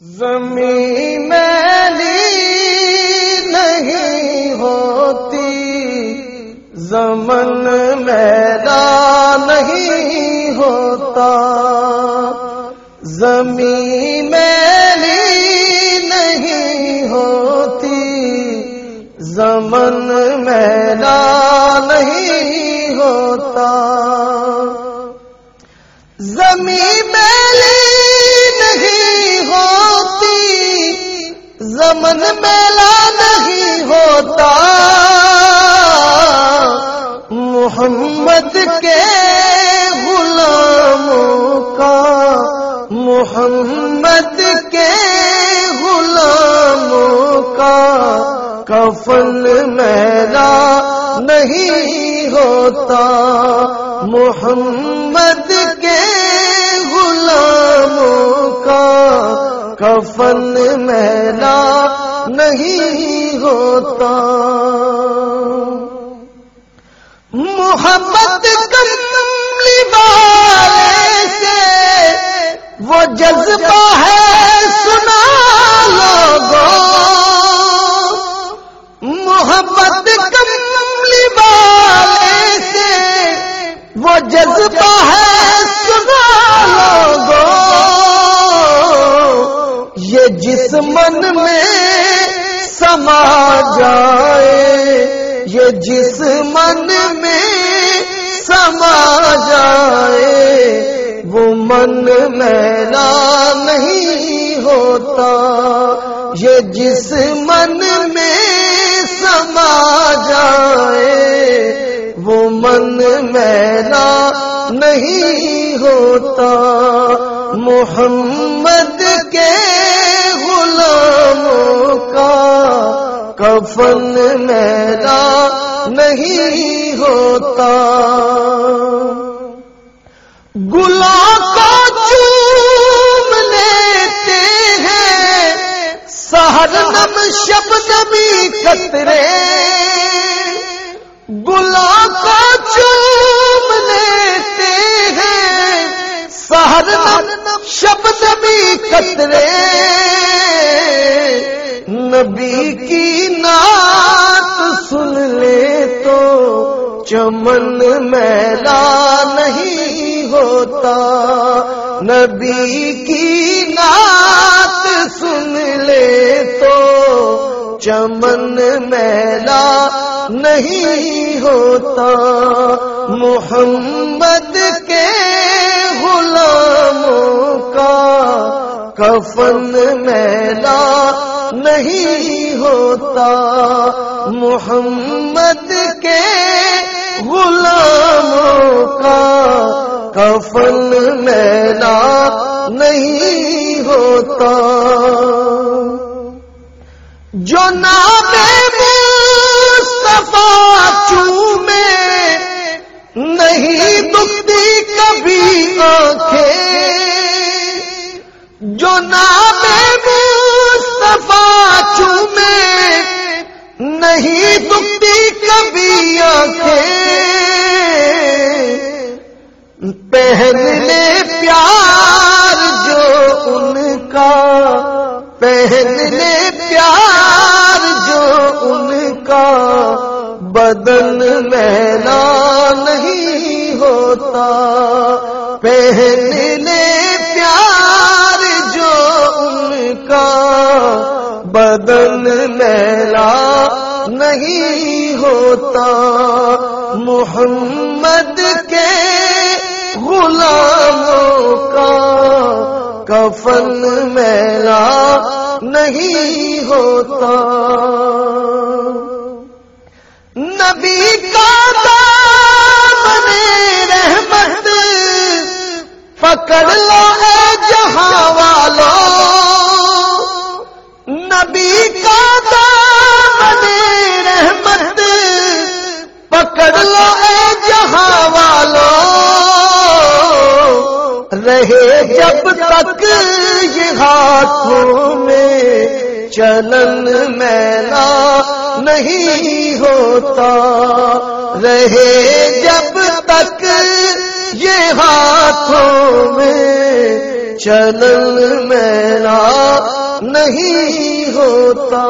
زمین میلی نہیں ہوتی، زمن میرا نہیں ہوتا۔ زمین میلی نہیں ہوتی، زمن میرا نہیں ہوتا۔ زمین میلی زمن میلا نہیں ہوتا۔ محمد کے غلاموں کا، محمد کے غلاموں کا کفن میرا نہیں ہوتا۔ محمد کے غلاموں کا کفن میرا نہیں ہوتا۔ محبت کملی والے سے وہ جذبہ ہے سنا لوگوں۔ محبت یہ من میں سما جائے، یہ جس من میں سما جائے۔ وہ من میرا نہیں ہوتا، یہ جس من میں سما جائے۔ وہ من میرا نہیں ہوتا، محمد کے غلاموں کا کفن میرا نہیں ہوتا۔ گلا کو چوم لیتے ہیں، سہر نم، شب نبی کترے۔ گلا کو چوم لیتے ہیں، سہر نم، شب نبی کترے۔ نبی کی نعت سن لے تو چمن میلا نہیں ہوتا۔ نبی کی نعت سن لے تو چمن میلا نہیں ہوتا۔ محمد کفن میلا نہیں ہوتا۔ محمد کے غلاموں کا کفن میلا نہیں ہوتا۔ جو نام مصطفیٰ چومے جو نام مصطفیٰ چومے، نہیں دکھتی کبھی آنکھیں۔ پہن لے پیار جو ان کا، پہن لے پیار جو ان کا۔ بدن میلا نہیں ہوتا، پہن لے کا بدن میلا نہیں ہوتا۔ محمد کے غلاموں کا کفن میلا نہیں ہوتا۔ نبی کا دامن رحمت پکڑ رہے جب تک یہ ہاتھوں میں چلن میلا نہیں ہوتا۔ رہے جب تک یہ ہاتھوں میں چلن میلا نہیں ہوتا۔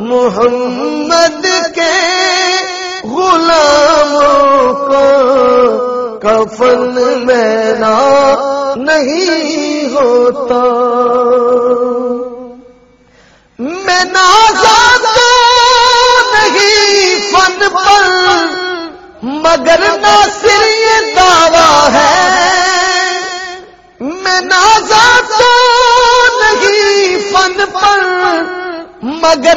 محمد کے غلاموں کو کفن مینا نہیں ہوتا۔ میں نازاد نہیں فن پر، مگر ناصر یہ دعویٰ ہے۔ میں نازاد نہیں فن پر، مگر